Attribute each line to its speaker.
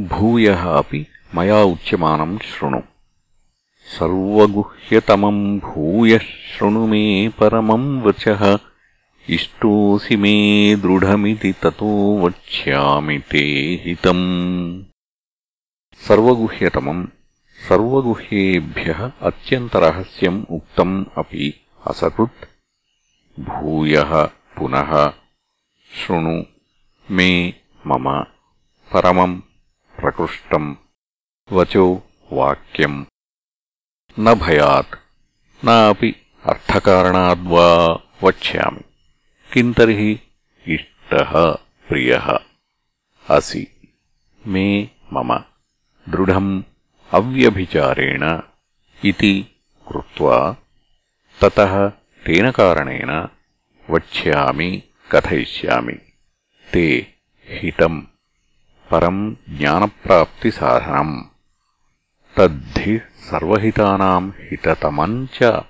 Speaker 1: భూయः అపి మయా ఉచ్యమానం శృణు. సర్వగుహ్యతమం భూయ శృణు మే పరమం వచ. ఇష్టోసి మే దృఢమితి తతో వక్ష్యామి తే హితం. సర్వగుహ్యతమం సర్వగుహ్యేభ్య అత్యంతరహస్యం ఉక్తం అపి అసకృత్. భూయ పునః శృణు మే మమ పరమం प्रकृष्टम्। वचो वाक्यम्। न भयात्, नापि अर्थकारणाद्वा वक्ष्यामि। किम् तर्हि? इष्टः, प्रियः। असि। मे मम। दृढम् अव्यभिचारेण इति कृत्वा ततः तेन कारणेन वक्ष्यामि, कथयिष्यामि। ते हितम्। పరం జ్ఞానప్రాప్తిసాధనం. తద్ధి సర్వహితానాం హితతమం చ